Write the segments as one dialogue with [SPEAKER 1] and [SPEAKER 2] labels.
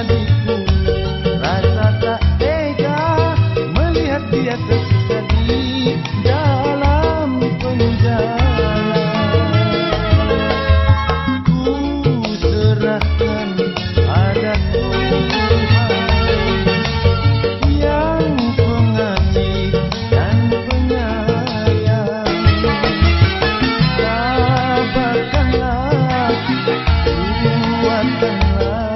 [SPEAKER 1] adikku Rasa tak tega melihat dia tersesat dalam penjara Ku serahkan padaku Yang pengasih dan penyayang. Sabarkanlah, kuatkanlah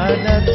[SPEAKER 1] ada